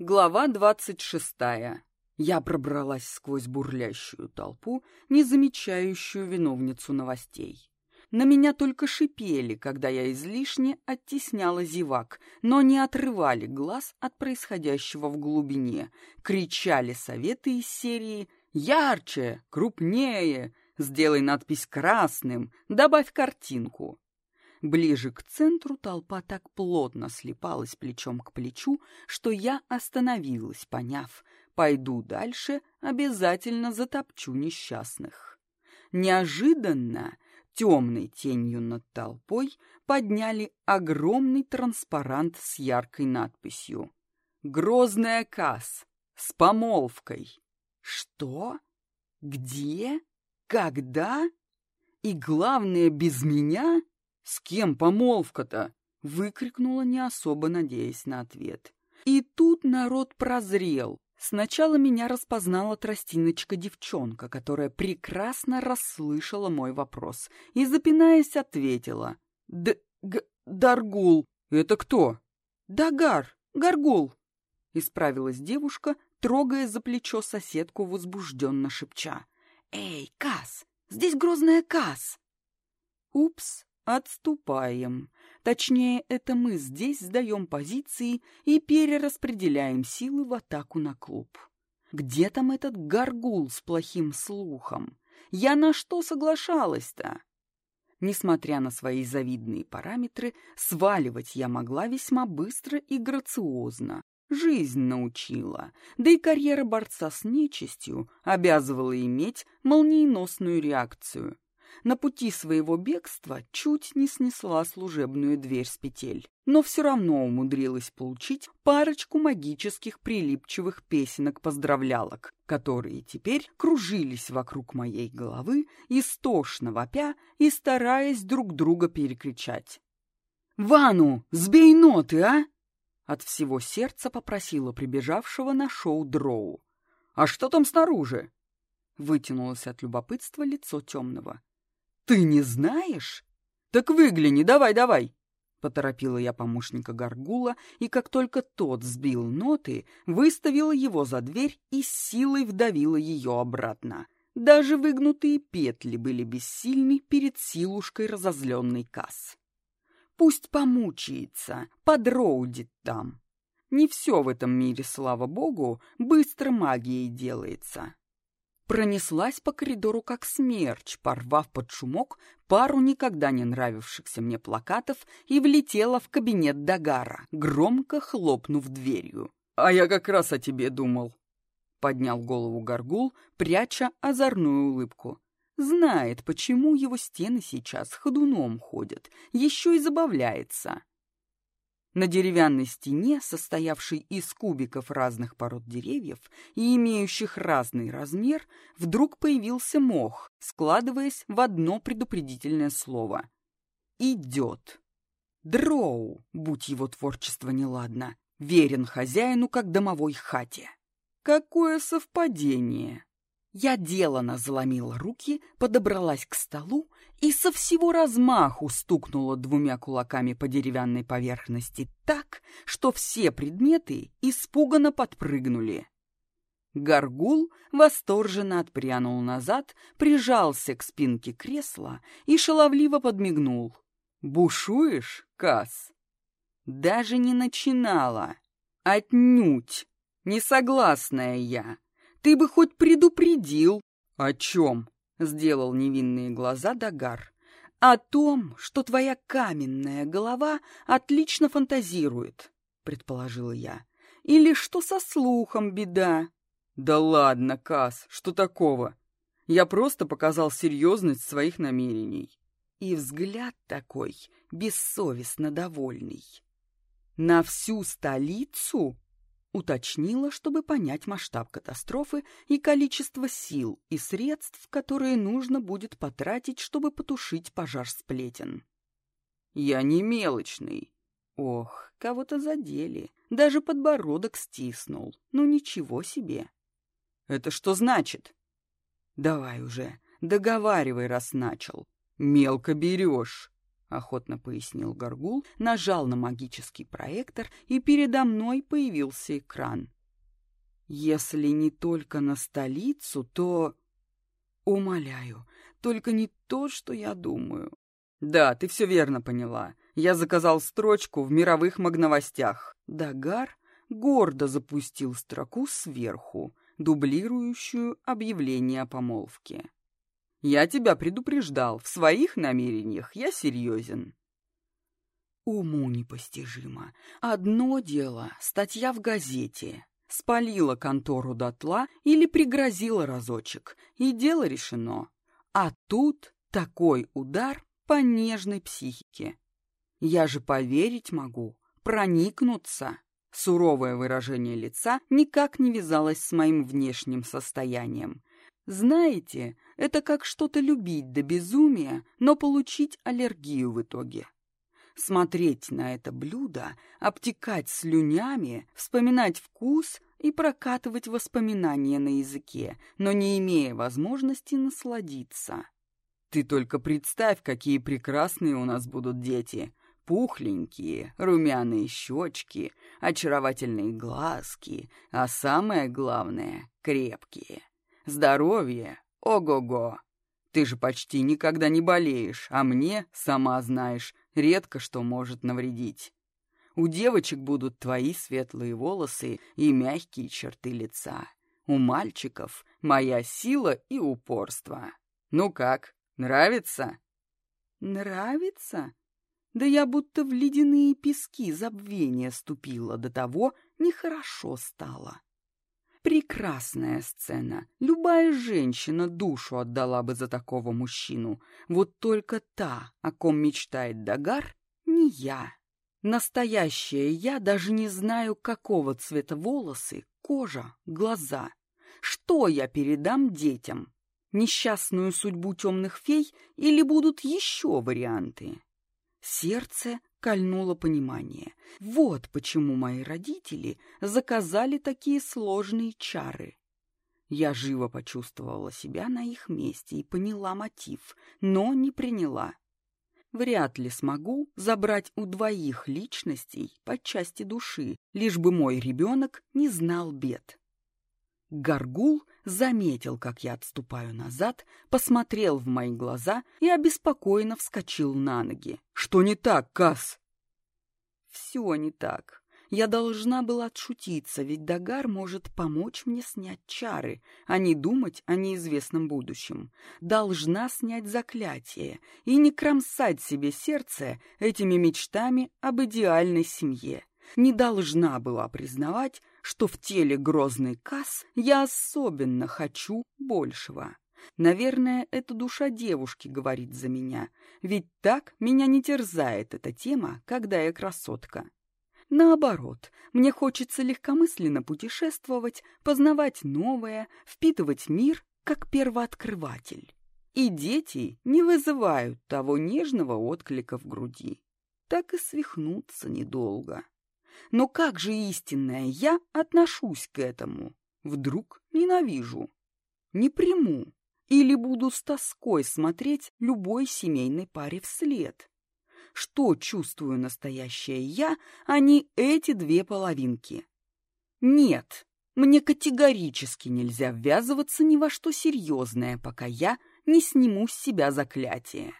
Глава двадцать шестая. Я пробралась сквозь бурлящую толпу, не замечающую виновницу новостей. На меня только шипели, когда я излишне оттесняла зевак, но не отрывали глаз от происходящего в глубине, кричали советы из серии «Ярче! Крупнее! Сделай надпись красным! Добавь картинку!» Ближе к центру толпа так плотно слепалась плечом к плечу, что я остановилась, поняв, пойду дальше, обязательно затопчу несчастных. Неожиданно темной тенью над толпой подняли огромный транспарант с яркой надписью «Грозная Касс с помолвкой». Что? Где? Когда? И главное, без меня? «С кем помолвка-то?» — выкрикнула, не особо надеясь на ответ. И тут народ прозрел. Сначала меня распознала тростиночка-девчонка, которая прекрасно расслышала мой вопрос и, запинаясь, ответила. «Д... Г... Даргул. Это кто?» «Дагар. Гаргул», — исправилась девушка, трогая за плечо соседку, возбужденно шепча. «Эй, Кас! Здесь грозная Кас!» «Упс!» Отступаем. Точнее, это мы здесь сдаем позиции и перераспределяем силы в атаку на клуб. Где там этот горгул с плохим слухом? Я на что соглашалась-то? Несмотря на свои завидные параметры, сваливать я могла весьма быстро и грациозно. Жизнь научила, да и карьера борца с нечистью обязывала иметь молниеносную реакцию на пути своего бегства чуть не снесла служебную дверь с петель, но все равно умудрилась получить парочку магических прилипчивых песенок-поздравлялок, которые теперь кружились вокруг моей головы, истошно вопя и стараясь друг друга перекричать. «Вану, сбей ноты, а!» От всего сердца попросила прибежавшего на шоу Дроу. «А что там снаружи?» Вытянулось от любопытства лицо темного. «Ты не знаешь? Так выгляни, давай-давай!» Поторопила я помощника Гаргула, и как только тот сбил ноты, выставила его за дверь и силой вдавила ее обратно. Даже выгнутые петли были бессильны перед силушкой разозленной касс. Пусть помучается, подроудит там. Не все в этом мире, слава богу, быстро магией делается пронеслась по коридору как смерч, порвав под шумок пару никогда не нравившихся мне плакатов и влетела в кабинет Дагара, громко хлопнув дверью. «А я как раз о тебе думал», — поднял голову Горгул, пряча озорную улыбку. «Знает, почему его стены сейчас ходуном ходят, еще и забавляется». На деревянной стене, состоявшей из кубиков разных пород деревьев и имеющих разный размер, вдруг появился мох, складываясь в одно предупредительное слово. «Идет». Дроу, будь его творчество неладно, верен хозяину, как домовой хате. Какое совпадение! Я делано заломила руки, подобралась к столу и со всего размаху стукнула двумя кулаками по деревянной поверхности так, что все предметы испуганно подпрыгнули. Горгул восторженно отпрянул назад, прижался к спинке кресла и шаловливо подмигнул. «Бушуешь, Кас?» «Даже не начинала. Отнюдь. Несогласная я. Ты бы хоть предупредил. О чем? Сделал невинные глаза Дагар. О том, что твоя каменная голова отлично фантазирует, предположила я. Или что со слухом беда? Да ладно, Кас, что такого? Я просто показал серьезность своих намерений. И взгляд такой, бессовестно довольный. На всю столицу? Уточнила, чтобы понять масштаб катастрофы и количество сил и средств, которые нужно будет потратить, чтобы потушить пожар сплетен. «Я не мелочный». Ох, кого-то задели. Даже подбородок стиснул. Ну ничего себе. «Это что значит?» «Давай уже, договаривай, раз начал. Мелко берешь». Охотно пояснил Горгул, нажал на магический проектор, и передо мной появился экран. Если не только на столицу, то... Умоляю, только не то, что я думаю. Да, ты все верно поняла. Я заказал строчку в мировых магновостях. Дагар гордо запустил строку сверху, дублирующую объявление о помолвке. Я тебя предупреждал, в своих намерениях я серьезен. Уму непостижимо. Одно дело — статья в газете. Спалила контору дотла или пригрозила разочек, и дело решено. А тут такой удар по нежной психике. Я же поверить могу, проникнуться. Суровое выражение лица никак не вязалось с моим внешним состоянием. Знаете, это как что-то любить до безумия, но получить аллергию в итоге. Смотреть на это блюдо, обтекать слюнями, вспоминать вкус и прокатывать воспоминания на языке, но не имея возможности насладиться. Ты только представь, какие прекрасные у нас будут дети. Пухленькие, румяные щечки, очаровательные глазки, а самое главное — крепкие. Здоровье — ого-го! Ты же почти никогда не болеешь, а мне, сама знаешь, редко что может навредить. У девочек будут твои светлые волосы и мягкие черты лица. У мальчиков моя сила и упорство. Ну как, нравится? Нравится? Да я будто в ледяные пески забвения ступила, до того нехорошо стало. Прекрасная сцена. Любая женщина душу отдала бы за такого мужчину. Вот только та, о ком мечтает Дагар, не я. Настоящая я даже не знаю, какого цвета волосы, кожа, глаза. Что я передам детям? Несчастную судьбу темных фей или будут еще варианты? Сердце кольнуло понимание. Вот почему мои родители заказали такие сложные чары. Я живо почувствовала себя на их месте и поняла мотив, но не приняла. Вряд ли смогу забрать у двоих личностей по части души, лишь бы мой ребенок не знал бед. Гаргул заметил, как я отступаю назад, посмотрел в мои глаза и обеспокоенно вскочил на ноги. «Что не так, Кас?» «Все не так. Я должна была отшутиться, ведь Дагар может помочь мне снять чары, а не думать о неизвестном будущем. Должна снять заклятие и не кромсать себе сердце этими мечтами об идеальной семье. Не должна была признавать, что в теле грозный Касс я особенно хочу большего. Наверное, это душа девушки говорит за меня, ведь так меня не терзает эта тема, когда я красотка. Наоборот, мне хочется легкомысленно путешествовать, познавать новое, впитывать мир, как первооткрыватель. И дети не вызывают того нежного отклика в груди. Так и свихнуться недолго. Но как же истинная я отношусь к этому? Вдруг ненавижу? Не приму? Или буду с тоской смотреть любой семейной паре вслед? Что чувствую настоящее я, а не эти две половинки? Нет, мне категорически нельзя ввязываться ни во что серьезное, пока я не сниму с себя заклятие.